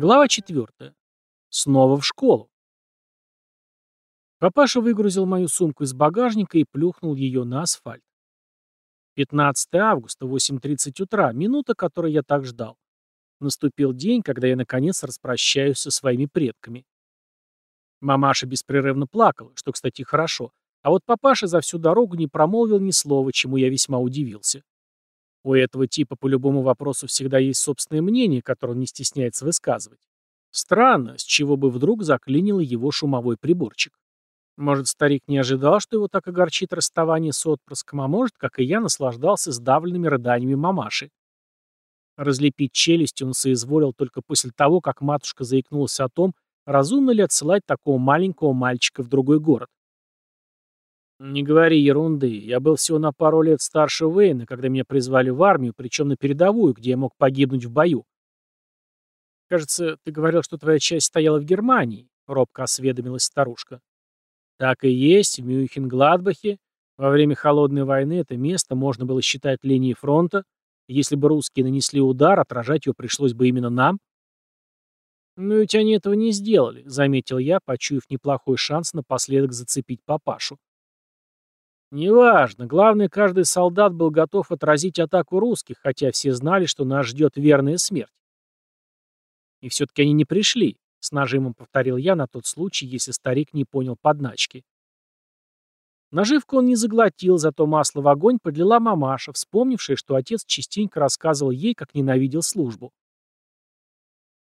Глава 4. Снова в школу. Папаша выгрузил мою сумку из багажника и плюхнул ее на асфальт. 15 августа, 8.30 утра, минута, которой я так ждал. Наступил день, когда я наконец распрощаюсь со своими предками. Мамаша беспрерывно плакала, что, кстати, хорошо, а вот папаша за всю дорогу не промолвил ни слова, чему я весьма удивился. У этого типа по любому вопросу всегда есть собственное мнение, которое он не стесняется высказывать. Странно, с чего бы вдруг заклинило его шумовой приборчик. Может, старик не ожидал, что его так огорчит расставание с отпрыском, а может, как и я, наслаждался сдавленными рыданиями мамаши. Разлепить челюсть он соизволил только после того, как матушка заикнулась о том, разумно ли отсылать такого маленького мальчика в другой город. «Не говори ерунды. Я был всего на пару лет старше Уэйна, когда меня призвали в армию, причем на передовую, где я мог погибнуть в бою». «Кажется, ты говорил, что твоя часть стояла в Германии», — робко осведомилась старушка. «Так и есть, в Мюнхен-Гладбахе. Во время Холодной войны это место можно было считать линией фронта. Если бы русские нанесли удар, отражать его пришлось бы именно нам». «Но ведь они этого не сделали», — заметил я, почуяв неплохой шанс напоследок зацепить папашу. Неважно, главное, каждый солдат был готов отразить атаку русских, хотя все знали, что нас ждет верная смерть. И все-таки они не пришли, с нажимом повторил я на тот случай, если старик не понял подначки. Наживку он не заглотил, зато масло в огонь подлила мамаша, вспомнившая, что отец частенько рассказывал ей, как ненавидел службу.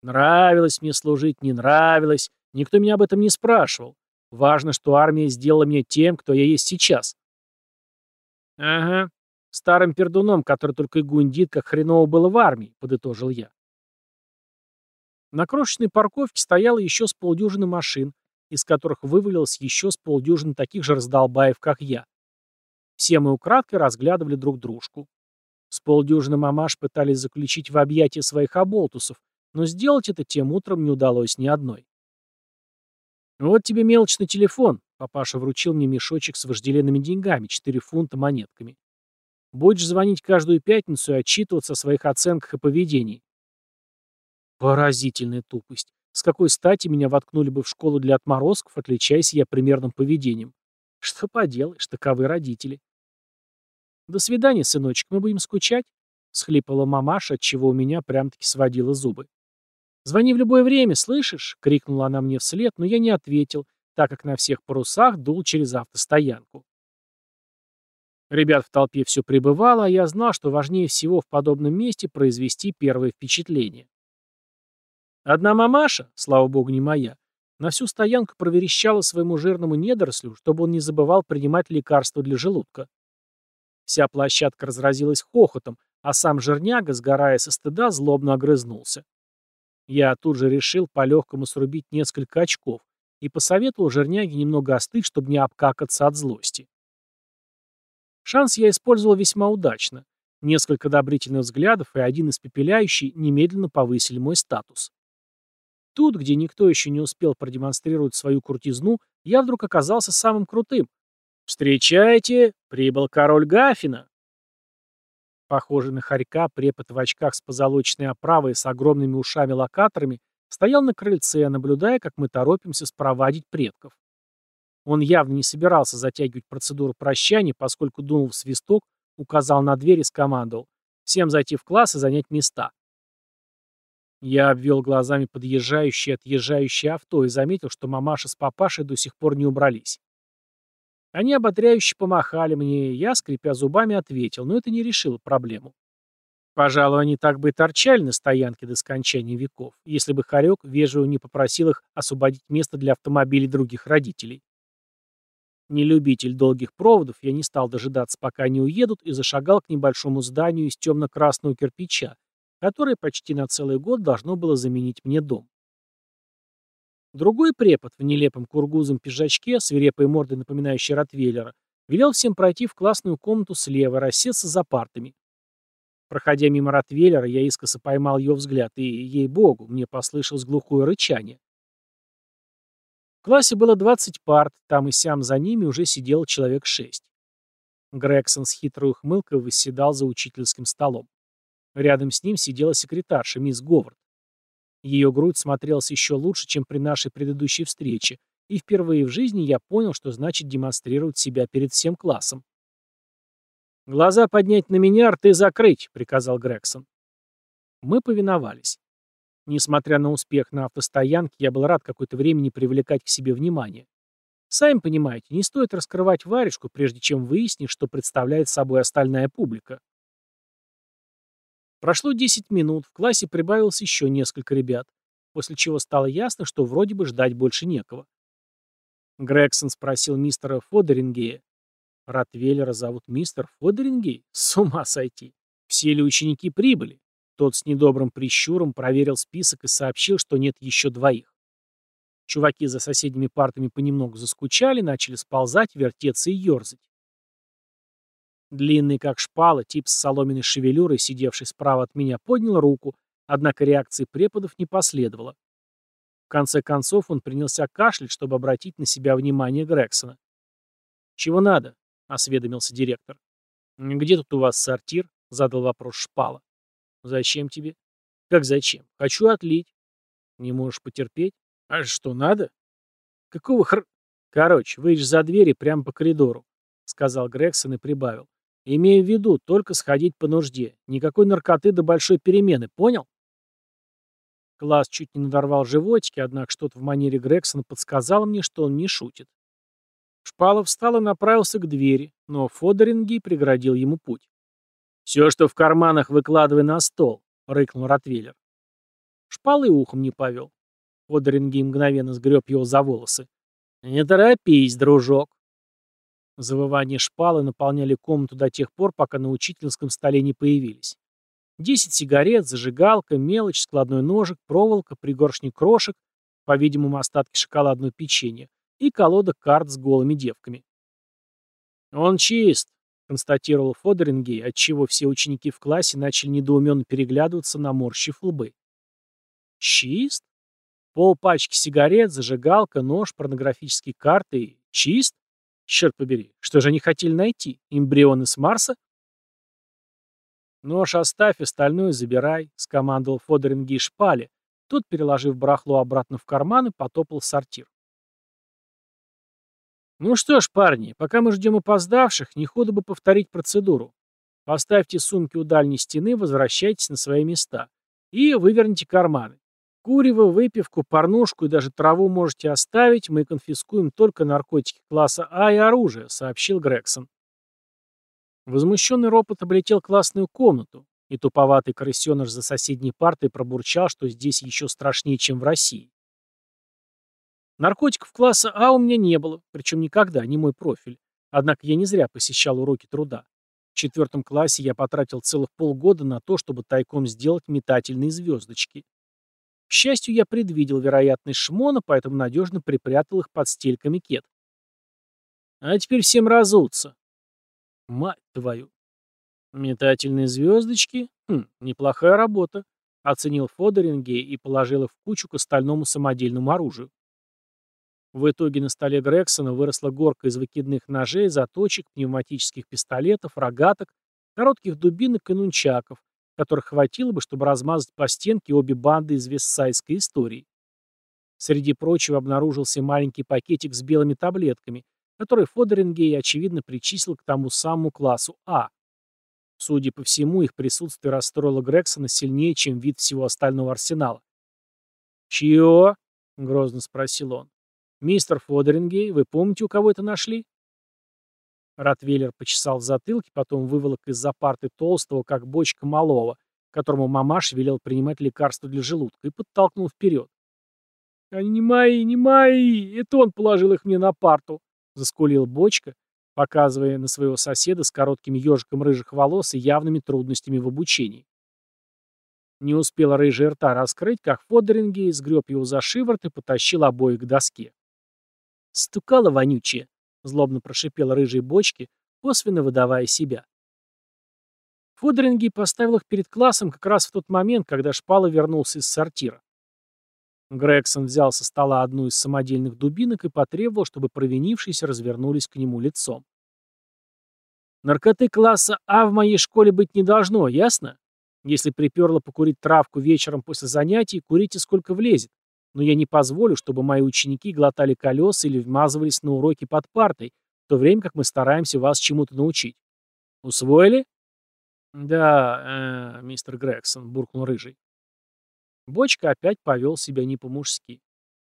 Нравилось мне служить, не нравилось, никто меня об этом не спрашивал. Важно, что армия сделала меня тем, кто я есть сейчас. «Ага, старым пердуном, который только и гундит, как хреново было в армии», — подытожил я. На крошечной парковке стояло еще с полдюжины машин, из которых вывалилось еще с полдюжины таких же раздолбаев, как я. Все мы украдкой разглядывали друг дружку. С полдюжины мамаш пытались заключить в объятия своих оболтусов, но сделать это тем утром не удалось ни одной. «Вот тебе мелочный телефон», Папаша вручил мне мешочек с вожделенными деньгами, 4 фунта монетками. Будешь звонить каждую пятницу и отчитываться о своих оценках и поведении. Поразительная тупость. С какой стати меня воткнули бы в школу для отморозков, отличаясь я примерным поведением? Что поделаешь, таковы родители. До свидания, сыночек, мы будем скучать? Схлипала мамаша, отчего у меня прям-таки сводила зубы. «Звони в любое время, слышишь?» — крикнула она мне вслед, но я не ответил, так как на всех парусах дул через автостоянку. Ребят в толпе все прибывало, а я знал, что важнее всего в подобном месте произвести первое впечатление. Одна мамаша, слава богу, не моя, на всю стоянку проверещала своему жирному недорослю, чтобы он не забывал принимать лекарства для желудка. Вся площадка разразилась хохотом, а сам жирняга, сгорая со стыда, злобно огрызнулся. Я тут же решил по-легкому срубить несколько очков, и посоветовал Жирняге немного остыть, чтобы не обкакаться от злости. Шанс я использовал весьма удачно. Несколько одобрительных взглядов и один испепеляющий немедленно повысили мой статус. Тут, где никто еще не успел продемонстрировать свою крутизну, я вдруг оказался самым крутым. «Встречайте, прибыл король Гафина!» Похожий на хорька, препод в очках с позолоченной оправой и с огромными ушами-локаторами стоял на крыльце, наблюдая, как мы торопимся спровадить предков. Он явно не собирался затягивать процедуру прощания, поскольку дунул в свисток, указал на дверь и скомандовал «Всем зайти в класс и занять места». Я обвел глазами подъезжающее и отъезжающее авто и заметил, что мамаша с папашей до сих пор не убрались. Они ободряюще помахали мне, и я, скрипя зубами, ответил, но это не решило проблему. Пожалуй, они так бы и торчали на стоянке до скончания веков, если бы Харек вежливо не попросил их освободить место для автомобилей других родителей. Не любитель долгих проводов, я не стал дожидаться, пока они уедут, и зашагал к небольшому зданию из темно-красного кирпича, которое почти на целый год должно было заменить мне дом. Другой препод в нелепом кургузом пиджачке, свирепой мордой напоминающей Ротвейлера, велел всем пройти в классную комнату слева рассеться за партами. Проходя мимо Ротвейлера, я искоса поймал ее взгляд, и, ей-богу, мне послышалось глухое рычание. В классе было 20 парт, там и сям за ними уже сидело человек шесть. Грегсон с хитрой ухмылкой восседал за учительским столом. Рядом с ним сидела секретарша, мисс Говард. Ее грудь смотрелась еще лучше, чем при нашей предыдущей встрече, и впервые в жизни я понял, что значит демонстрировать себя перед всем классом. «Глаза поднять на меня, рты закрыть», — приказал Грегсон. Мы повиновались. Несмотря на успех на автостоянке, я был рад какое-то время не привлекать к себе внимания. Сами понимаете, не стоит раскрывать варежку, прежде чем выяснить, что представляет собой остальная публика. Прошло 10 минут, в классе прибавилось еще несколько ребят, после чего стало ясно, что вроде бы ждать больше некого. Грегсон спросил мистера Фодерингея. Ротвейлера зовут мистер Фодерингей? С ума сойти. Все ли ученики прибыли? Тот с недобрым прищуром проверил список и сообщил, что нет еще двоих. Чуваки за соседними партами понемногу заскучали, начали сползать, вертеться и ерзать. Длинный, как шпала, тип с соломенной шевелюрой, сидевший справа от меня, поднял руку, однако реакции преподов не последовало. В конце концов он принялся кашлять, чтобы обратить на себя внимание Грексона. «Чего надо?» — осведомился директор. «Где тут у вас сортир?» — задал вопрос Шпала. «Зачем тебе?» «Как зачем? Хочу отлить». «Не можешь потерпеть?» «А что, надо?» «Какого хр...» «Короче, выйдешь за двери прямо по коридору», — сказал Грегсон и прибавил. «Имею в виду, только сходить по нужде. Никакой наркоты до большой перемены, понял?» Класс чуть не надорвал животики, однако что-то в манере Грегсона подсказало мне, что он не шутит. Шпалов встал и направился к двери, но Фодоринги преградил ему путь. «Все, что в карманах, выкладывай на стол», — рыкнул Ротвейлер. Шпал и ухом не повел. Одеринги мгновенно сгреб его за волосы. «Не торопись, дружок!» Завывания шпалы наполняли комнату до тех пор, пока на учительском столе не появились. Десять сигарет, зажигалка, мелочь, складной ножик, проволока, пригоршник крошек, по-видимому, остатки шоколадного печенья, и колода карт с голыми девками. «Он чист», — констатировал Фодерингей, отчего все ученики в классе начали недоуменно переглядываться, наморщив лбы. «Чист? Пол пачки сигарет, зажигалка, нож, порнографические карты. Чист? Черт побери, что же они хотели найти? Эмбрионы с Марса? Нож оставь, остальное забирай, скомандовал Фодоринги шпали. Тот, переложив барахло обратно в карман, и потопал сортир. Ну что ж, парни, пока мы ждем опоздавших, не худо бы повторить процедуру. Поставьте сумки у дальней стены, возвращайтесь на свои места. И выверните карманы. Курево, выпивку, порнушку и даже траву можете оставить, мы конфискуем только наркотики класса А и оружие», — сообщил Грегсон. Возмущенный ропот облетел классную комнату, и туповатый крысеныш за соседней партой пробурчал, что здесь еще страшнее, чем в России. Наркотиков класса А у меня не было, причем никогда, не мой профиль. Однако я не зря посещал уроки труда. В четвертом классе я потратил целых полгода на то, чтобы тайком сделать метательные звездочки. К счастью, я предвидел вероятность шмона, поэтому надежно припрятал их под стельками кет. А теперь всем разуться. Мать твою. Метательные звездочки? Хм, неплохая работа. Оценил Фодорингей и положил их в кучу к остальному самодельному оружию. В итоге на столе Грексона выросла горка из выкидных ножей, заточек, пневматических пистолетов, рогаток, коротких дубинок и нунчаков, которых хватило бы, чтобы размазать по стенке обе банды из вестсайдской истории. Среди прочего обнаружился маленький пакетик с белыми таблетками, который Фодерингей, очевидно, причислил к тому самому классу А. Судя по всему, их присутствие расстроило Грексона сильнее, чем вид всего остального арсенала. «Чье?» — грозно спросил он. «Мистер Фодерингей, вы помните, у кого это нашли?» Ротвейлер почесал в затылке, потом выволок из-за парты толстого, как бочка малого, которому мамаш велел принимать лекарства для желудка, и подтолкнул вперед. «Они не мои, не мои! Это он положил их мне на парту!» — заскулил бочка, показывая на своего соседа с коротким ежиком рыжих волос и явными трудностями в обучении. Не успел рыжий рта раскрыть, как Фодеринги сгреб его за шиворот и потащил обоих к доске. Стукало вонючее, — злобно прошипел рыжей бочки, косвенно выдавая себя. Фодеринги поставил их перед классом как раз в тот момент, когда Шпала вернулся из сортира. Грегсон взял со стола одну из самодельных дубинок и потребовал, чтобы провинившиеся развернулись к нему лицом. «Наркоты класса А в моей школе быть не должно, ясно? Если приперло покурить травку вечером после занятий, курите сколько влезет. Но я не позволю, чтобы мои ученики глотали колеса или вмазывались на уроки под партой, в то время как мы стараемся вас чему-то научить. Усвоили? Да, э, мистер Грегсон, буркнул рыжий. Бочка опять повел себя не по-мужски.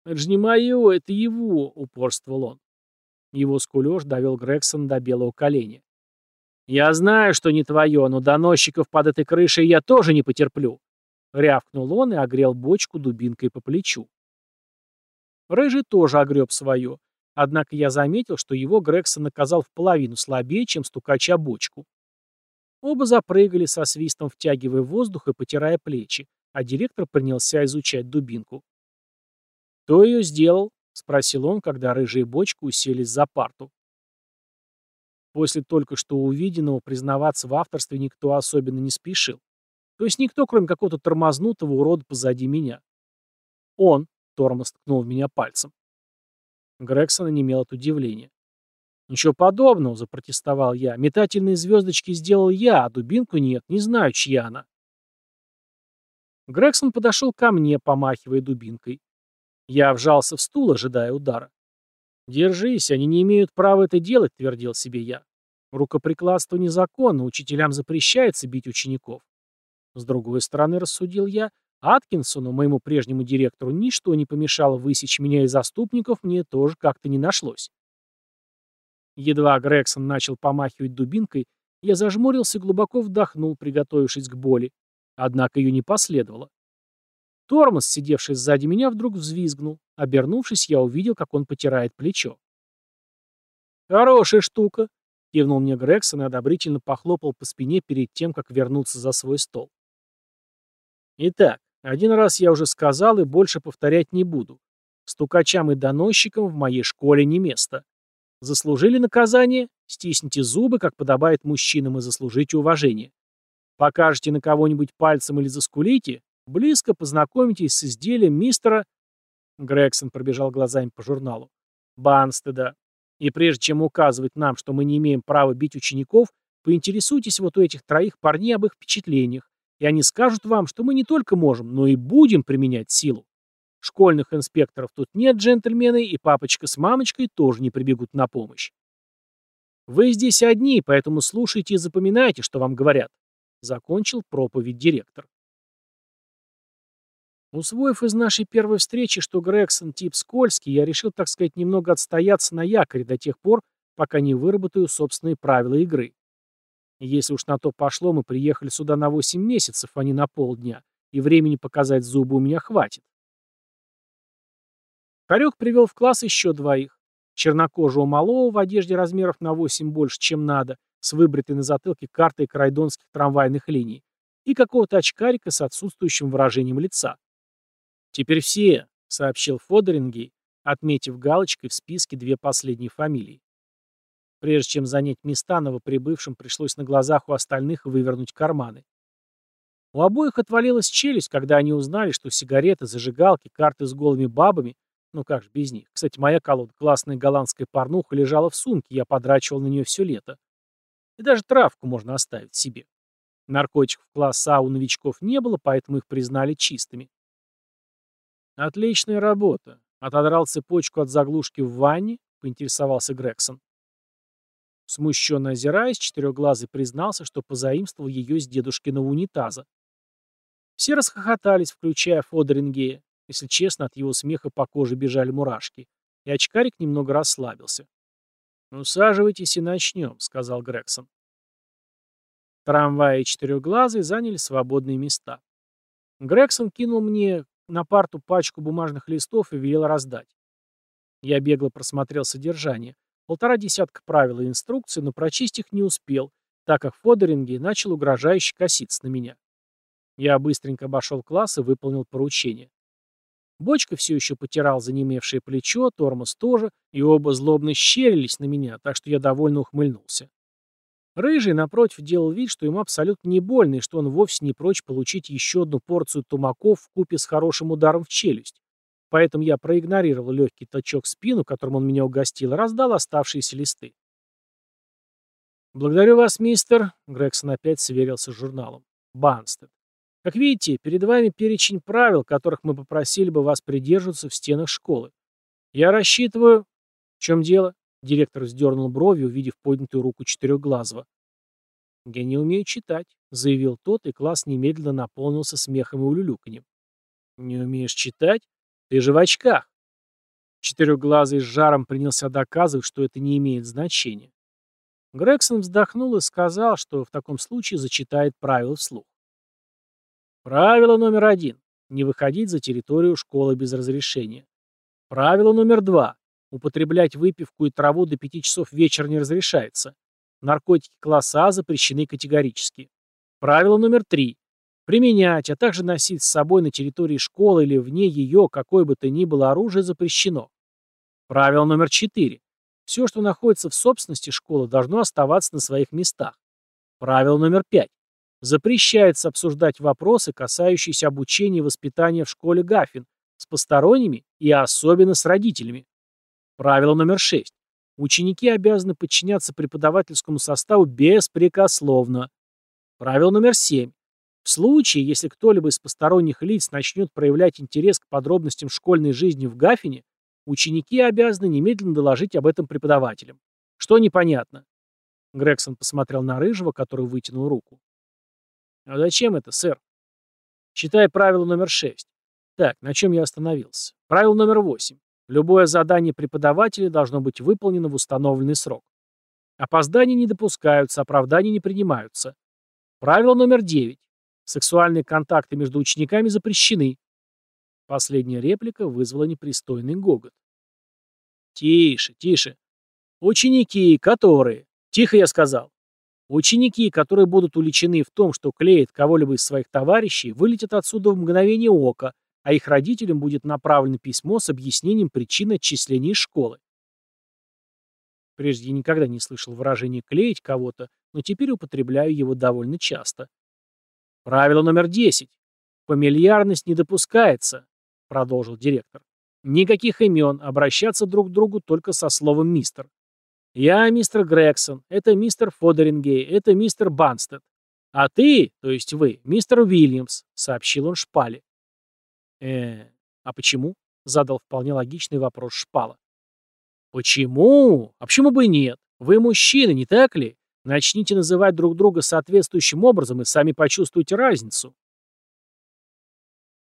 «Это же не мое, это его», — упорствовал он. Его скулеж довел Грегсон до белого коленя. «Я знаю, что не твое, но доносчиков под этой крышей я тоже не потерплю», — рявкнул он и огрел бочку дубинкой по плечу. Рыжий тоже огреб свое, однако я заметил, что его Грегсон наказал в половину слабее, чем стукача бочку. Оба запрыгали со свистом, втягивая воздух и потирая плечи, а директор принялся изучать дубинку. «Кто ее сделал?» — спросил он, когда рыжие бочки уселись за парту. После только что увиденного признаваться в авторстве никто особенно не спешил. То есть никто, кроме какого-то тормознутого урода позади меня. Он, тормоз ткнул в меня пальцем. Грегсон онемел от удивления. «Ничего подобного», — запротестовал я. «Метательные звездочки сделал я, а дубинку нет, не знаю, чья она». Грегсон подошел ко мне, помахивая дубинкой. Я вжался в стул, ожидая удара. «Держись, они не имеют права это делать», — твердил себе я. «Рукоприкладство незаконно, учителям запрещается бить учеников». С другой стороны, рассудил я, Аткинсону, моему прежнему директору, ничто не помешало высечь меня из заступников, мне тоже как-то не нашлось. Едва Грегсон начал помахивать дубинкой, я зажмурился и глубоко вдохнул, приготовившись к боли. Однако ее не последовало. Тормоз, сидевший сзади меня, вдруг взвизгнул. Обернувшись, я увидел, как он потирает плечо. «Хорошая штука», — кивнул мне Грегсон и одобрительно похлопал по спине перед тем, как вернуться за свой стол. «Итак, один раз я уже сказал и больше повторять не буду. Стукачам и доносчикам в моей школе не место. Заслужили наказание? Стисните зубы, как подобает мужчинам, и заслужите уважение. Покажете на кого-нибудь пальцем или заскулите, близко познакомитесь с изделием мистера... Грегсон пробежал глазами по журналу. Банстеда. И прежде чем указывать нам, что мы не имеем права бить учеников, поинтересуйтесь вот у этих троих парней об их впечатлениях, и они скажут вам, что мы не только можем, но и будем применять силу. Школьных инспекторов тут нет, джентльмены, и папочка с мамочкой тоже не прибегут на помощь. Вы здесь одни, поэтому слушайте и запоминайте, что вам говорят. Закончил проповедь директор. Усвоив из нашей первой встречи, что Грегсон тип скользкий, я решил, так сказать, немного отстояться на якоре до тех пор, пока не выработаю собственные правила игры. Если уж на то пошло, мы приехали сюда на 8 месяцев, а не на полдня, и времени показать зубы у меня хватит. Хорек привел в класс еще двоих. Чернокожего малого в одежде размеров на 8 больше, чем надо, с выбритой на затылке картой крайдонских трамвайных линий, и какого-то очкарика с отсутствующим выражением лица. «Теперь все», — сообщил Фодерингей, отметив галочкой в списке две последние фамилии. Прежде чем занять места, новоприбывшим пришлось на глазах у остальных вывернуть карманы. У обоих отвалилась челюсть, когда они узнали, что сигареты, зажигалки, карты с голыми бабами, ну как же без них. Кстати, моя колода, классная голландская порнуха, лежала в сумке, я подрачивал на нее все лето. И даже травку можно оставить себе. Наркотиков класса у новичков не было, поэтому их признали чистыми. «Отличная работа. Отодрал цепочку от заглушки в ванне?» — поинтересовался Грегсон. Смущенно озираясь, четырехглазый признался, что позаимствовал ее с дедушкиного унитаза. Все расхохотались, включая Фодорингея. Если честно, от его смеха по коже бежали мурашки. И очкарик немного расслабился. «Усаживайтесь и начнем», — сказал Грегсон. Трамвай и четырехглазый заняли свободные места. Грегсон кинул мне на парту пачку бумажных листов и велел раздать. Я бегло просмотрел содержание. Полтора десятка правил и инструкций, но прочесть их не успел, так как Фодеринги начал угрожающе коситься на меня. Я быстренько обошел класс и выполнил поручение. Бочка все еще потирал занемевшее плечо, тормоз тоже, и оба злобно щерились на меня, так что я довольно ухмыльнулся. Рыжий, напротив, делал вид, что ему абсолютно не больно, и что он вовсе не прочь получить еще одну порцию тумаков в купе с хорошим ударом в челюсть. Поэтому я проигнорировал легкий точок в спину, которым он меня угостил, и раздал оставшиеся листы. «Благодарю вас, мистер», — Грегсон опять сверился с журналом. «Банстед. Как видите, перед вами перечень правил, которых мы попросили бы вас придерживаться в стенах школы. Я рассчитываю... В чем дело? Директор вздернул брови, увидев поднятую руку четырехглазого. «Я не умею читать», — заявил тот, и класс немедленно наполнился смехом и улюлюканьем. «Не умеешь читать? Ты же в очках!» Четырехглазый с жаром принялся доказывать, что это не имеет значения. Грегсон вздохнул и сказал, что в таком случае зачитает правила вслух. Правило номер один. Не выходить за территорию школы без разрешения. Правило номер два. Употреблять выпивку и траву до пяти часов вечера не разрешается. Наркотики класса А запрещены категорически. Правило номер три. Применять, а также носить с собой на территории школы или вне ее какое бы то ни было оружие запрещено. Правило номер четыре. Все, что находится в собственности школы, должно оставаться на своих местах. Правило номер пять. Запрещается обсуждать вопросы, касающиеся обучения и воспитания в школе Гаффин, с посторонними и особенно с родителями. Правило номер шесть. Ученики обязаны подчиняться преподавательскому составу беспрекословно. Правило номер семь. В случае, если кто-либо из посторонних лиц начнет проявлять интерес к подробностям школьной жизни в Гаффине, ученики обязаны немедленно доложить об этом преподавателям. Что непонятно? Грегсон посмотрел на Рыжего, который вытянул руку. «А зачем это, сэр?» «Читай правило номер шесть. Так, на чем я остановился? Правило номер восемь. Любое задание преподавателя должно быть выполнено в установленный срок. Опоздания не допускаются, оправдания не принимаются. Правило номер девять. Сексуальные контакты между учениками запрещены. Последняя реплика вызвала непристойный гогот. Тише, тише. Ученики, которые... Тихо я сказал. Ученики, которые будут уличены в том, что клеят кого-либо из своих товарищей, вылетят отсюда в мгновение ока, а их родителям будет направлено письмо с объяснением причин отчисления из школы. Прежде я никогда не слышал выражения «клеить кого-то», но теперь употребляю его довольно часто. Правило номер 10. Фамильярность не допускается, продолжил директор. Никаких имен, обращаться друг к другу только со словом «мистер». Я мистер Грегсон, это мистер Фодерингей, это мистер Банстед. А ты, то есть вы, мистер Уильямс, сообщил он Шпале. э а почему? Задал вполне логичный вопрос Шпала. Почему? А почему бы нет? Вы мужчины, не так ли? Начните называть друг друга соответствующим образом и сами почувствуете разницу.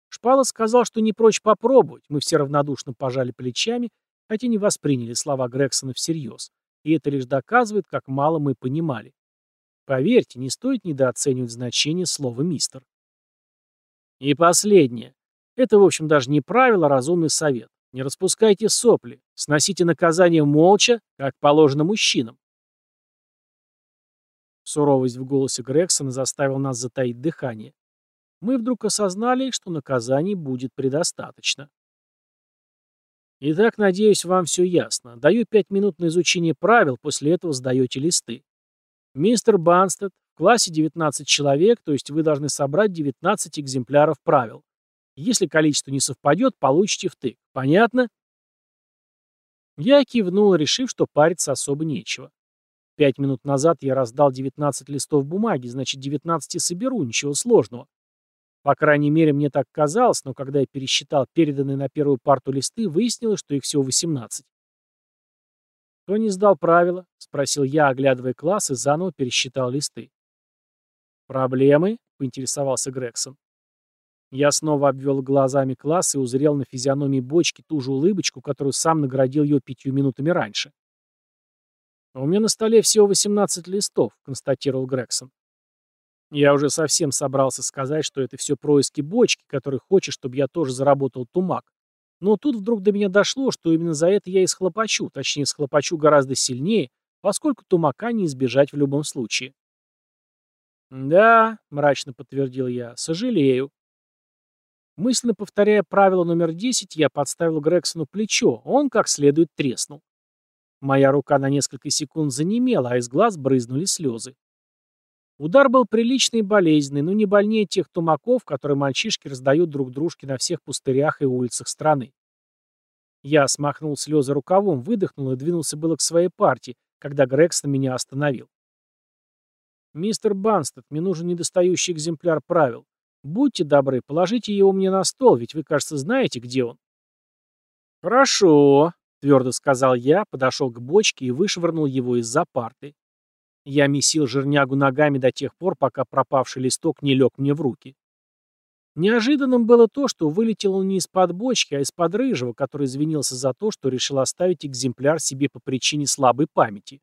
Шпала сказал, что не прочь попробовать. Мы все равнодушно пожали плечами, хотя не восприняли слова Грексона всерьез. И это лишь доказывает, как мало мы понимали. Поверьте, не стоит недооценивать значение слова «мистер». И последнее. Это, в общем, даже не правило, а разумный совет. Не распускайте сопли. Сносите наказание молча, как положено мужчинам. Суровость в голосе Грексона заставила нас затаить дыхание. Мы вдруг осознали, что наказаний будет предостаточно. Итак, надеюсь, вам все ясно. Даю пять минут на изучение правил, после этого сдаете листы. Мистер Банстед, в классе 19 человек, то есть вы должны собрать 19 экземпляров правил. Если количество не совпадет, получите втык. Понятно? Я кивнул, решив, что париться особо нечего. Пять минут назад я раздал 19 листов бумаги, значит, 19 и соберу, ничего сложного. По крайней мере, мне так казалось, но когда я пересчитал переданные на первую парту листы, выяснилось, что их всего 18. «Кто не сдал правила?» — спросил я, оглядывая класс, и заново пересчитал листы. «Проблемы?» — поинтересовался Грегсон. Я снова обвел глазами класс и узрел на физиономии бочки ту же улыбочку, которую сам наградил ее пятью минутами раньше. «У меня на столе всего 18 листов», — констатировал Грегсон. Я уже совсем собрался сказать, что это все происки бочки, который хочет, чтобы я тоже заработал тумак. Но тут вдруг до меня дошло, что именно за это я и схлопочу, точнее, схлопочу гораздо сильнее, поскольку тумака не избежать в любом случае. «Да», — мрачно подтвердил я, — «сожалею». Мысленно повторяя правило номер 10, я подставил Грексону плечо, он как следует треснул. Моя рука на несколько секунд занемела, а из глаз брызнули слезы. Удар был приличный и болезненный, но не больнее тех тумаков, которые мальчишки раздают друг дружке на всех пустырях и улицах страны. Я смахнул слезы рукавом, выдохнул и двинулся было к своей партии, когда Грегсон меня остановил. «Мистер Банстед, мне нужен недостающий экземпляр правил. Будьте добры, положите его мне на стол, ведь вы, кажется, знаете, где он. Хорошо, твердо сказал я, подошел к бочке и вышвырнул его из-за парты. Я месил жирнягу ногами до тех пор, пока пропавший листок не лег мне в руки. Неожиданным было то, что вылетел он не из-под бочки, а из-под рыжего, который извинился за то, что решил оставить экземпляр себе по причине слабой памяти.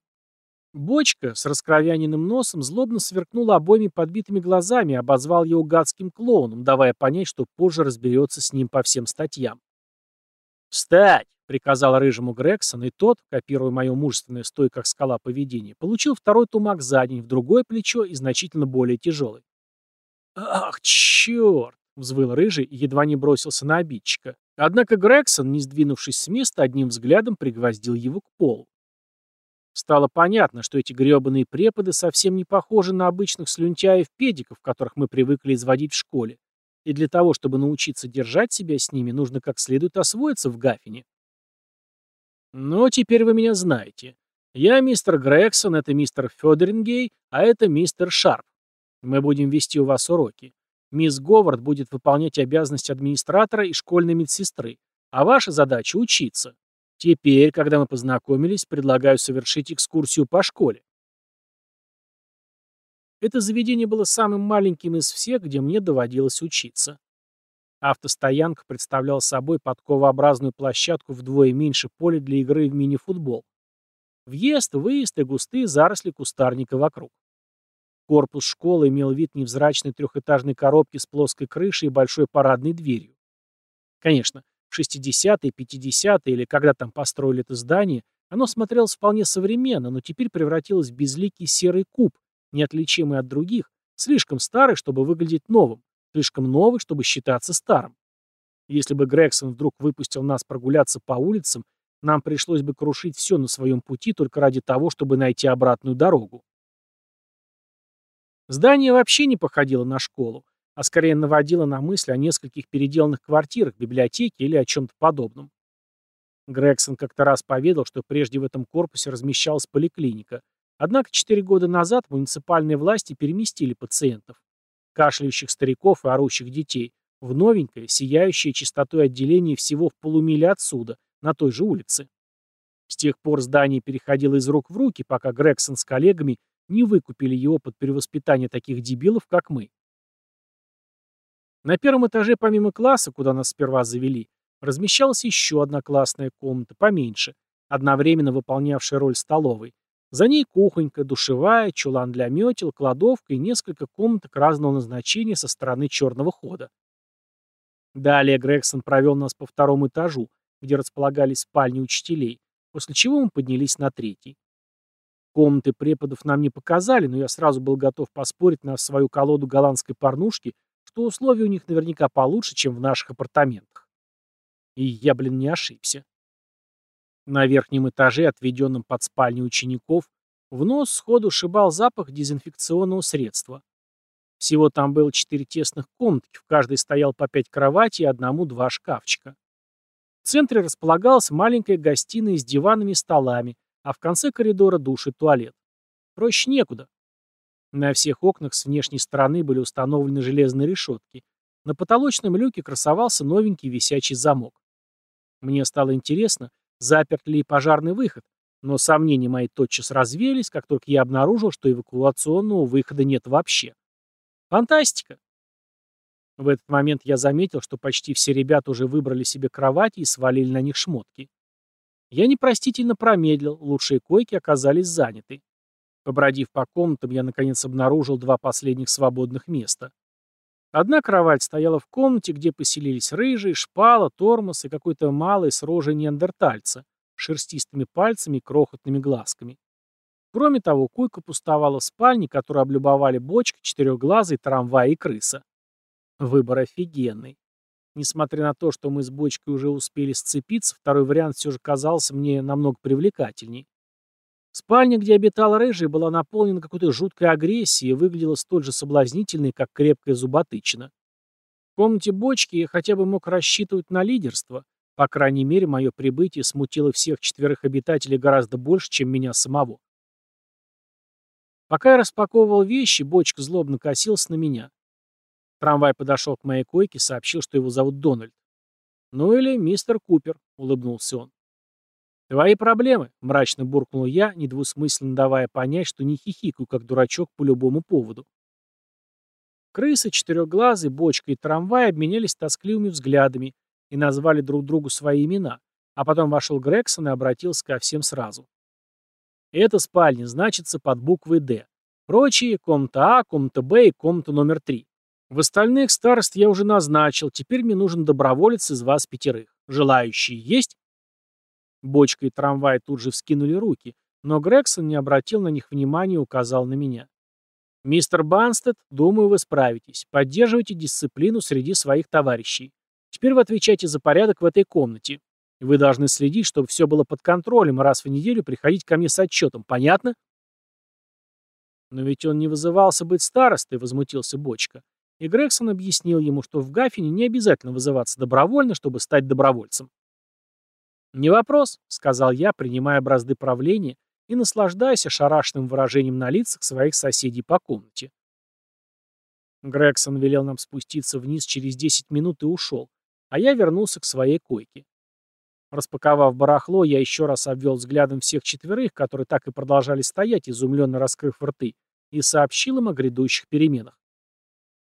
Бочка с раскровяненным носом злобно сверкнула обоими подбитыми глазами и обозвал его гадским клоуном, давая понять, что позже разберется с ним по всем статьям. «Встать!» — приказал рыжему Грегсон, и тот, копируя мое мужественное стой как скала поведение, получил второй тумак за день в другое плечо и значительно более тяжелый. «Ах, черт!» — взвыл рыжий и едва не бросился на обидчика. Однако Грегсон, не сдвинувшись с места, одним взглядом пригвоздил его к полу. Стало понятно, что эти гребаные преподы совсем не похожи на обычных слюнтяев-педиков, которых мы привыкли изводить в школе, и для того, чтобы научиться держать себя с ними, нужно как следует освоиться в Гафине. Но теперь вы меня знаете. Я мистер Грегсон, это мистер Фёдерингей, а это мистер Шарп. Мы будем вести у вас уроки. Мисс Говард будет выполнять обязанности администратора и школьной медсестры, а ваша задача — учиться. Теперь, когда мы познакомились, предлагаю совершить экскурсию по школе. Это заведение было самым маленьким из всех, где мне доводилось учиться. Автостоянка представляла собой подковообразную площадку вдвое меньше поля для игры в мини-футбол. Въезд, выезд и густые заросли кустарника вокруг. Корпус школы имел вид невзрачной трехэтажной коробки с плоской крышей и большой парадной дверью. Конечно, в 60-е, 50-е или когда там построили это здание, оно смотрелось вполне современно, но теперь превратилось в безликий серый куб, неотличимый от других, слишком старый, чтобы выглядеть новым, слишком новый, чтобы считаться старым. Если бы Грегсон вдруг выпустил нас прогуляться по улицам, нам пришлось бы крушить все на своем пути только ради того, чтобы найти обратную дорогу. Здание вообще не походило на школу а скорее наводила на мысли о нескольких переделанных квартирах, библиотеке или о чем-то подобном. Грегсон как-то раз поведал, что прежде в этом корпусе размещалась поликлиника, однако четыре года назад муниципальные власти переместили пациентов, кашляющих стариков и орущих детей, в новенькое, сияющее чистотой отделение всего в полумиле отсюда, на той же улице. С тех пор здание переходило из рук в руки, пока Грегсон с коллегами не выкупили его под перевоспитание таких дебилов, как мы. На первом этаже, помимо класса, куда нас сперва завели, размещалась еще одна классная комната, поменьше, одновременно выполнявшая роль столовой. За ней кухонька, душевая, чулан для метел, кладовка и несколько комнаток разного назначения со стороны черного хода. Далее Грегсон провел нас по второму этажу, где располагались спальни учителей, после чего мы поднялись на третий. Комнаты преподов нам не показали, но я сразу был готов поспорить на свою колоду голландской порнушки что условия у них наверняка получше, чем в наших апартаментах. И я, блин, не ошибся. На верхнем этаже, отведенном под спальню учеников, в нос сходу шибал запах дезинфекционного средства. Всего там было четыре тесных комнатки, в каждой стоял по пять кроватей и одному-два шкафчика. В центре располагалась маленькая гостиная с диванами и столами, а в конце коридора душ и туалет. Проще некуда. На всех окнах с внешней стороны были установлены железные решетки. На потолочном люке красовался новенький висячий замок. Мне стало интересно, заперт ли пожарный выход, но сомнения мои тотчас развеялись, как только я обнаружил, что эвакуационного выхода нет вообще. Фантастика! В этот момент я заметил, что почти все ребята уже выбрали себе кровати и свалили на них шмотки. Я непростительно промедлил, лучшие койки оказались заняты. Побродив по комнатам, я наконец обнаружил два последних свободных места. Одна кровать стояла в комнате, где поселились рыжий, шпала, тормоз и какой-то малый с рожей неандертальца, шерстистыми пальцами и крохотными глазками. Кроме того, койка пустовала в спальне, которую облюбовали бочка, четырехглазый, трамвай и крыса. Выбор офигенный. Несмотря на то, что мы с бочкой уже успели сцепиться, второй вариант все же казался мне намного привлекательней. Спальня, где обитал Рыжий, была наполнена какой-то жуткой агрессией и выглядела столь же соблазнительной, как крепкая зуботычина. В комнате бочки я хотя бы мог рассчитывать на лидерство. По крайней мере, мое прибытие смутило всех четверых обитателей гораздо больше, чем меня самого. Пока я распаковывал вещи, бочка злобно косился на меня. Трамвай подошел к моей койке и сообщил, что его зовут Дональд. «Ну или мистер Купер», — улыбнулся он. «Твои проблемы», — мрачно буркнул я, недвусмысленно давая понять, что не хихикаю, как дурачок по любому поводу. Крысы, четырехглазый, бочка и трамвай обменялись тоскливыми взглядами и назвали друг другу свои имена, а потом вошел Грегсон и обратился ко всем сразу. «Эта спальня значится под буквой «Д». Прочие — комната А, комната Б и комната номер три. В остальных старост я уже назначил, теперь мне нужен доброволец из вас пятерых. Желающие есть?» Бочка и трамвай тут же вскинули руки, но Грегсон не обратил на них внимания и указал на меня. «Мистер Банстед, думаю, вы справитесь. Поддерживайте дисциплину среди своих товарищей. Теперь вы отвечаете за порядок в этой комнате. Вы должны следить, чтобы все было под контролем, раз в неделю приходить ко мне с отчетом. Понятно?» «Но ведь он не вызывался быть старостой», — возмутился Бочка. И Грегсон объяснил ему, что в Гафине не обязательно вызываться добровольно, чтобы стать добровольцем. «Не вопрос», — сказал я, принимая бразды правления и наслаждаясь ошарашенным выражением на лицах своих соседей по комнате. Грегсон велел нам спуститься вниз через 10 минут и ушел, а я вернулся к своей койке. Распаковав барахло, я еще раз обвел взглядом всех четверых, которые так и продолжали стоять, изумленно раскрыв рты, и сообщил им о грядущих переменах.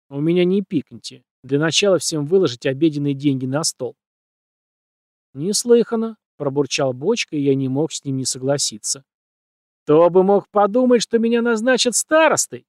«У меня не пикньте. Для начала всем выложить обеденные деньги на стол. «Неслыханно», — пробурчал Бочка, и я не мог с ним не согласиться. «Кто бы мог подумать, что меня назначат старостой?»